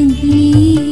लगी